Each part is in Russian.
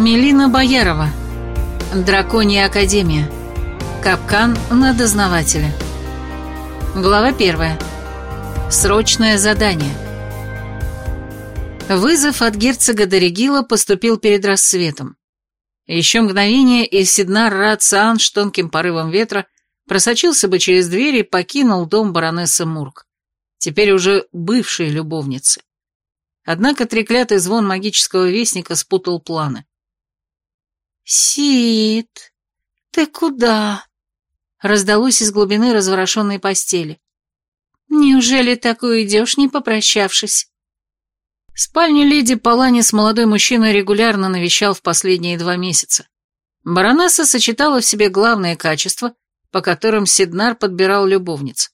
Мелина Боярова. Драконья Академия. Капкан на дознавателя. Глава первая. Срочное задание. Вызов от герцога Дорегила поступил перед рассветом. Еще мгновение, и Сиднар Рациан с тонким порывом ветра просочился бы через дверь и покинул дом баронессы Мурк, теперь уже бывшей любовницы. Однако треклятый звон магического вестника спутал планы. «Сид, ты куда?» раздалось из глубины разворошенной постели. «Неужели так уйдешь, не попрощавшись?» Спальню леди Паланис молодой мужчина регулярно навещал в последние два месяца. Баронесса сочетала в себе главные качества, по которым Сиднар подбирал любовниц.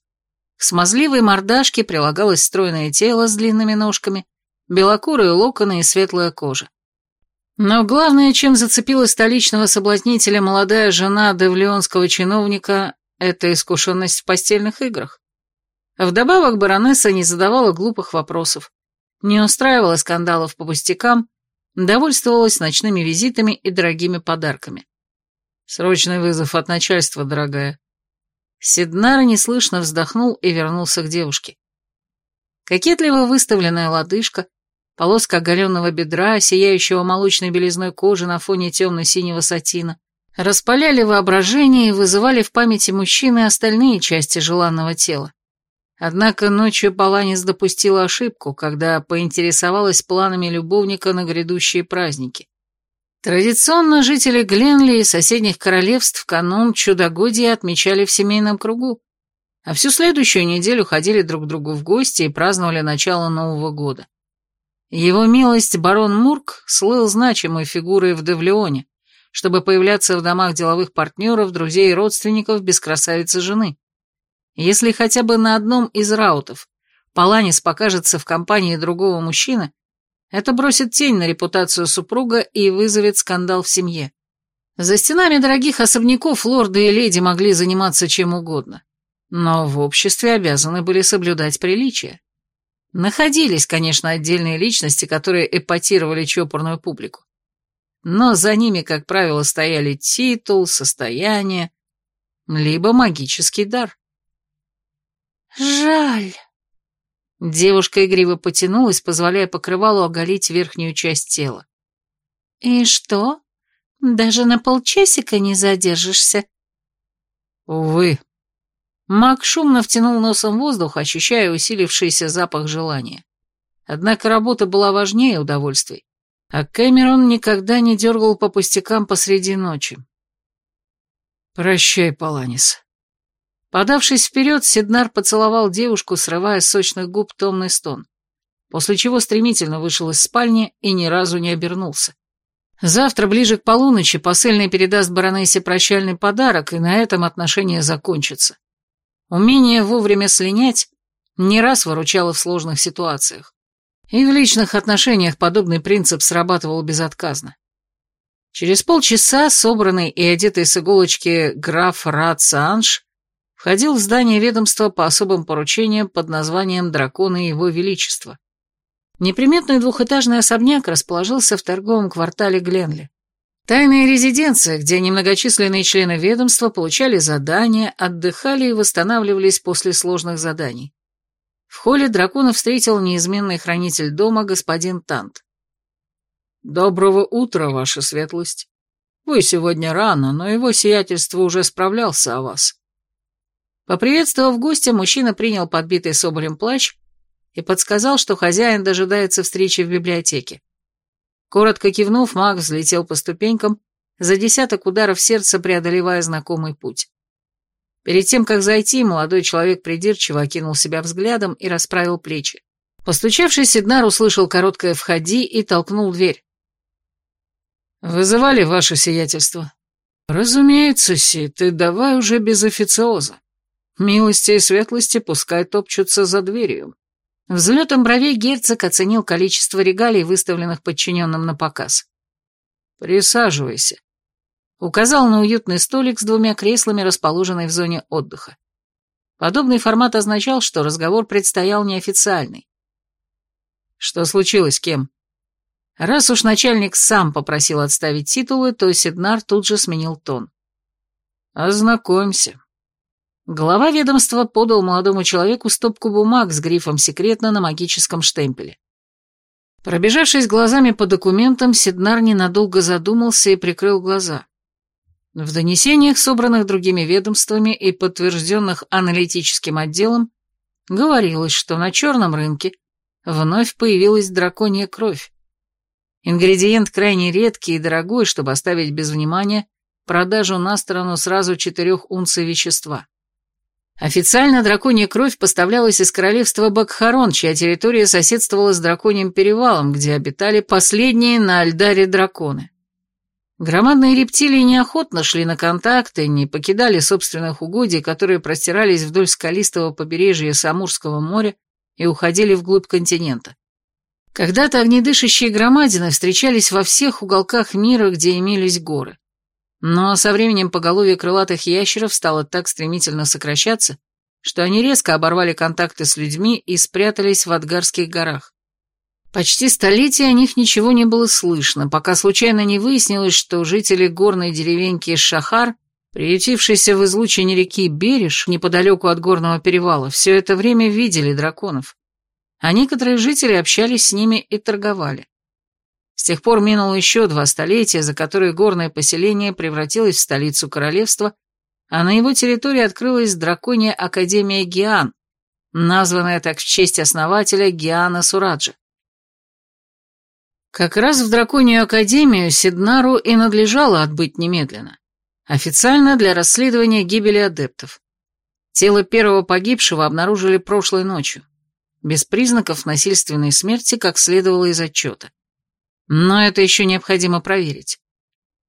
К смазливой мордашке прилагалось стройное тело с длинными ножками, белокурые локоны и светлая кожа. Но главное, чем зацепила столичного соблазнителя молодая жена девлеонского чиновника, это искушенность в постельных играх. Вдобавок баронесса не задавала глупых вопросов, не устраивала скандалов по пустякам, довольствовалась ночными визитами и дорогими подарками. «Срочный вызов от начальства, дорогая». Сиднар неслышно вздохнул и вернулся к девушке. Кокетливо выставленная лодыжка, полоска оголенного бедра, сияющего молочной белизной кожи на фоне темно-синего сатина, распаляли воображение и вызывали в памяти мужчины остальные части желанного тела. Однако ночью Паланис допустила ошибку, когда поинтересовалась планами любовника на грядущие праздники. Традиционно жители Гленли и соседних королевств канун чудогодия отмечали в семейном кругу, а всю следующую неделю ходили друг к другу в гости и праздновали начало Нового года. Его милость барон Мурк слыл значимой фигурой в Девлеоне, чтобы появляться в домах деловых партнеров, друзей и родственников без красавицы жены. Если хотя бы на одном из раутов Паланис покажется в компании другого мужчины, это бросит тень на репутацию супруга и вызовет скандал в семье. За стенами дорогих особняков лорды и леди могли заниматься чем угодно, но в обществе обязаны были соблюдать приличие. Находились, конечно, отдельные личности, которые эпатировали чопорную публику. Но за ними, как правило, стояли титул, состояние, либо магический дар. «Жаль». Девушка игриво потянулась, позволяя покрывалу оголить верхнюю часть тела. «И что? Даже на полчасика не задержишься?» «Увы», Маг шумно втянул носом воздух, ощущая усилившийся запах желания. Однако работа была важнее удовольствий, а Кэмерон никогда не дергал по пустякам посреди ночи. «Прощай, Паланис». Подавшись вперед, Сиднар поцеловал девушку, срывая с сочных губ томный стон, после чего стремительно вышел из спальни и ни разу не обернулся. Завтра, ближе к полуночи, посыльный передаст баронессе прощальный подарок, и на этом отношения закончатся. Умение вовремя слинять не раз выручало в сложных ситуациях. И в личных отношениях подобный принцип срабатывал безотказно. Через полчаса собранный и одетый с иголочки граф Рад входил в здание ведомства по особым поручениям под названием «Драконы Его Величества». Неприметный двухэтажный особняк расположился в торговом квартале Гленли. Тайная резиденция, где немногочисленные члены ведомства получали задания, отдыхали и восстанавливались после сложных заданий. В холле дракона встретил неизменный хранитель дома господин Тант. «Доброго утра, ваша светлость. Вы сегодня рано, но его сиятельство уже справлялся о вас». Поприветствовав гостя, мужчина принял подбитый соболем плащ и подсказал, что хозяин дожидается встречи в библиотеке. Коротко кивнув, маг взлетел по ступенькам, за десяток ударов сердца преодолевая знакомый путь. Перед тем, как зайти, молодой человек придирчиво окинул себя взглядом и расправил плечи. Постучавший Сиднар услышал короткое «входи» и толкнул дверь. «Вызывали ваше сиятельство?» «Разумеется, Си, ты давай уже без официоза. Милости и светлости пускай топчутся за дверью». Взлетом бровей герцог оценил количество регалий, выставленных подчиненным на показ. «Присаживайся», — указал на уютный столик с двумя креслами, расположенный в зоне отдыха. Подобный формат означал, что разговор предстоял неофициальный. «Что случилось, кем?» Раз уж начальник сам попросил отставить титулы, то Сиднар тут же сменил тон. «Ознакомься». Глава ведомства подал молодому человеку стопку бумаг с грифом «Секретно» на магическом штемпеле. Пробежавшись глазами по документам, Сиднар ненадолго задумался и прикрыл глаза. В донесениях, собранных другими ведомствами и подтвержденных аналитическим отделом, говорилось, что на черном рынке вновь появилась драконья кровь. Ингредиент крайне редкий и дорогой, чтобы оставить без внимания продажу на сторону сразу четырех унций вещества. Официально драконья кровь поставлялась из королевства Бакхарон, чья территория соседствовала с драконьим перевалом, где обитали последние на Альдаре драконы. Громадные рептилии неохотно шли на контакты, не покидали собственных угодий, которые простирались вдоль скалистого побережья Самурского моря и уходили вглубь континента. Когда-то огнедышащие громадины встречались во всех уголках мира, где имелись горы. Но со временем поголовье крылатых ящеров стало так стремительно сокращаться, что они резко оборвали контакты с людьми и спрятались в Адгарских горах. Почти столетие о них ничего не было слышно, пока случайно не выяснилось, что жители горной деревеньки Шахар, приютившиеся в излучине реки Береж, неподалеку от горного перевала, все это время видели драконов. А некоторые жители общались с ними и торговали. С тех пор минуло еще два столетия, за которые горное поселение превратилось в столицу королевства, а на его территории открылась драконья Академия Гиан, названная так в честь основателя Гиана Сураджа. Как раз в Драконию Академию Сиднару и надлежало отбыть немедленно. Официально для расследования гибели адептов. Тело первого погибшего обнаружили прошлой ночью. Без признаков насильственной смерти, как следовало из отчета. Но это еще необходимо проверить.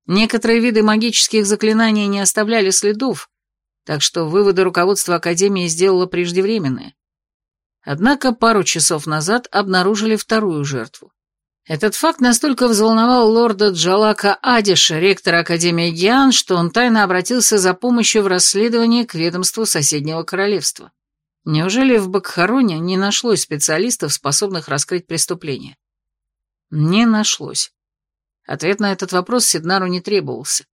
Некоторые виды магических заклинаний не оставляли следов, так что выводы руководства Академии сделало преждевременные. Однако пару часов назад обнаружили вторую жертву. Этот факт настолько взволновал лорда Джалака Адиша, ректора Академии Гиан, что он тайно обратился за помощью в расследовании к ведомству соседнего королевства. Неужели в Бакхароне не нашлось специалистов, способных раскрыть преступление? Не нашлось. Ответ на этот вопрос Сиднару не требовался.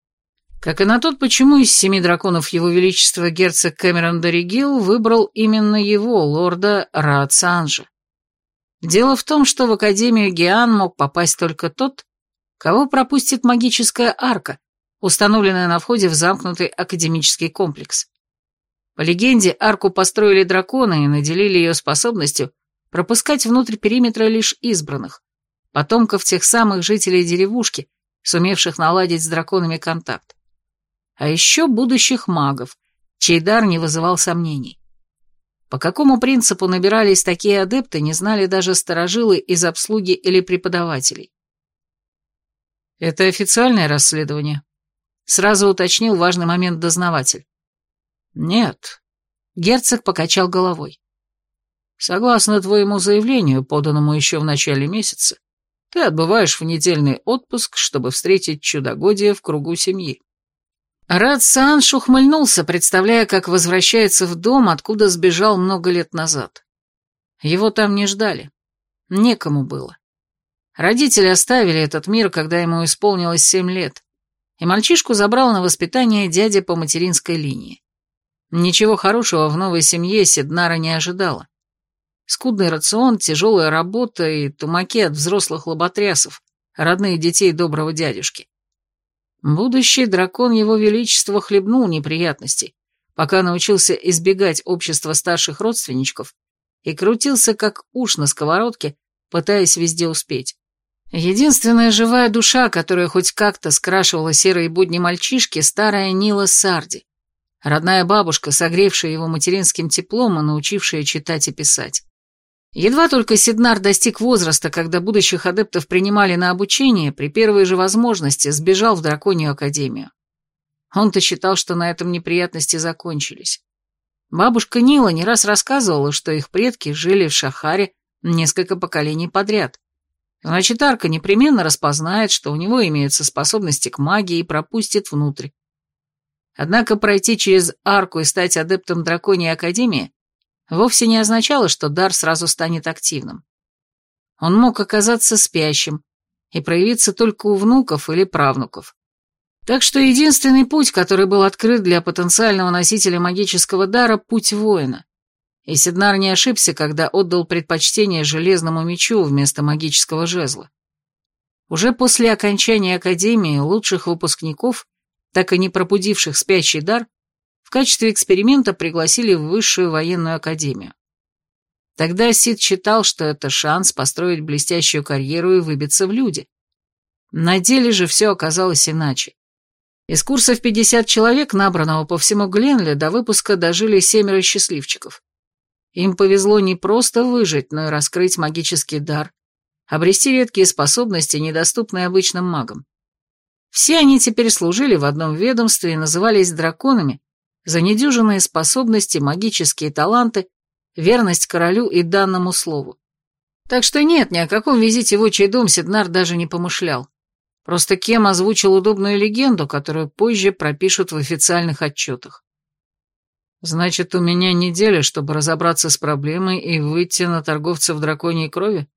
Как и на тот, почему из семи драконов его величества герцог Кэмерон Доригил выбрал именно его, лорда Раацанжа. Дело в том, что в Академию Гиан мог попасть только тот, кого пропустит магическая арка, установленная на входе в замкнутый академический комплекс. По легенде, арку построили драконы и наделили ее способностью пропускать внутрь периметра лишь избранных, потомков тех самых жителей деревушки, сумевших наладить с драконами контакт. А еще будущих магов, чей дар не вызывал сомнений. По какому принципу набирались такие адепты, не знали даже старожилы из обслуги или преподавателей. Это официальное расследование. Сразу уточнил важный момент дознаватель. Нет. Герцог покачал головой. Согласно твоему заявлению, поданному еще в начале месяца, ты отбываешь в недельный отпуск, чтобы встретить чудогодие в кругу семьи. Рад Санш ухмыльнулся, представляя, как возвращается в дом, откуда сбежал много лет назад. Его там не ждали. Некому было. Родители оставили этот мир, когда ему исполнилось семь лет, и мальчишку забрал на воспитание дядя по материнской линии. Ничего хорошего в новой семье Сиднара не ожидала. Скудный рацион, тяжелая работа и тумаки от взрослых лоботрясов, родные детей доброго дядюшки. Будущий дракон его величества хлебнул неприятностей, пока научился избегать общества старших родственничков и крутился как уж на сковородке, пытаясь везде успеть. Единственная живая душа, которая хоть как-то скрашивала серые будни мальчишки, старая Нила Сарди. Родная бабушка, согревшая его материнским теплом и научившая читать и писать. Едва только Сиднар достиг возраста, когда будущих адептов принимали на обучение, при первой же возможности сбежал в Драконью Академию. Он-то считал, что на этом неприятности закончились. Бабушка Нила не раз рассказывала, что их предки жили в Шахаре несколько поколений подряд. Значит, Арка непременно распознает, что у него имеются способности к магии и пропустит внутрь. Однако пройти через Арку и стать адептом Драконьей Академии вовсе не означало, что дар сразу станет активным. Он мог оказаться спящим, и проявиться только у внуков или правнуков. Так что единственный путь, который был открыт для потенциального носителя магического дара – путь воина. И Сиднар не ошибся, когда отдал предпочтение железному мечу вместо магического жезла. Уже после окончания академии лучших выпускников, так и не пробудивших спящий дар, качестве эксперимента пригласили в высшую военную академию. Тогда Сид считал, что это шанс построить блестящую карьеру и выбиться в люди. На деле же все оказалось иначе. Из курса в 50 человек, набранного по всему Гленли, до выпуска дожили семеро счастливчиков. Им повезло не просто выжить, но и раскрыть магический дар, обрести редкие способности, недоступные обычным магам. Все они теперь служили в одном ведомстве и назывались драконами за недюжинные способности, магические таланты, верность королю и данному слову. Так что нет, ни о каком визите в отчий дом Сиднар даже не помышлял. Просто Кем озвучил удобную легенду, которую позже пропишут в официальных отчетах. Значит, у меня неделя, чтобы разобраться с проблемой и выйти на торговца в драконьей крови?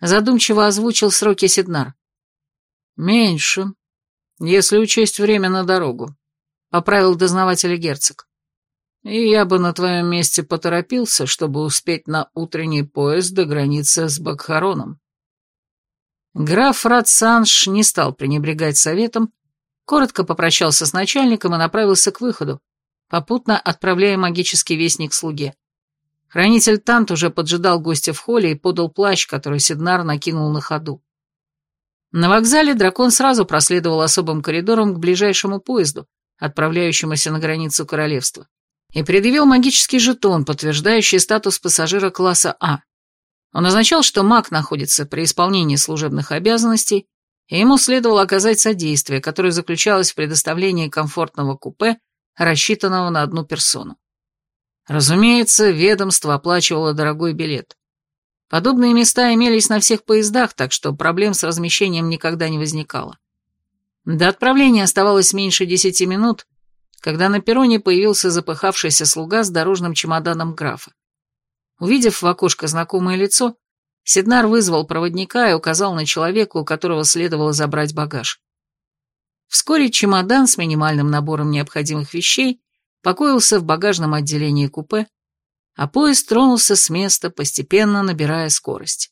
Задумчиво озвучил сроки Сиднар. Меньше, если учесть время на дорогу, поправил дознаватель герцог. И я бы на твоем месте поторопился, чтобы успеть на утренний поезд до границы с Бакхароном. Граф Ратсанш не стал пренебрегать советом, коротко попрощался с начальником и направился к выходу, попутно отправляя магический вестник слуге. Хранитель Тант уже поджидал гостя в холле и подал плащ, который Сиднар накинул на ходу. На вокзале дракон сразу проследовал особым коридором к ближайшему поезду, отправляющемуся на границу королевства, и предъявил магический жетон, подтверждающий статус пассажира класса А. Он означал, что маг находится при исполнении служебных обязанностей, и ему следовало оказать содействие, которое заключалось в предоставлении комфортного купе, рассчитанного на одну персону. Разумеется, ведомство оплачивало дорогой билет. Подобные места имелись на всех поездах, так что проблем с размещением никогда не возникало. До отправления оставалось меньше десяти минут, когда на перроне появился запыхавшийся слуга с дорожным чемоданом графа. Увидев в окошко знакомое лицо, Сиднар вызвал проводника и указал на человека, у которого следовало забрать багаж. Вскоре чемодан с минимальным набором необходимых вещей покоился в багажном отделении купе, а поезд тронулся с места, постепенно набирая скорость.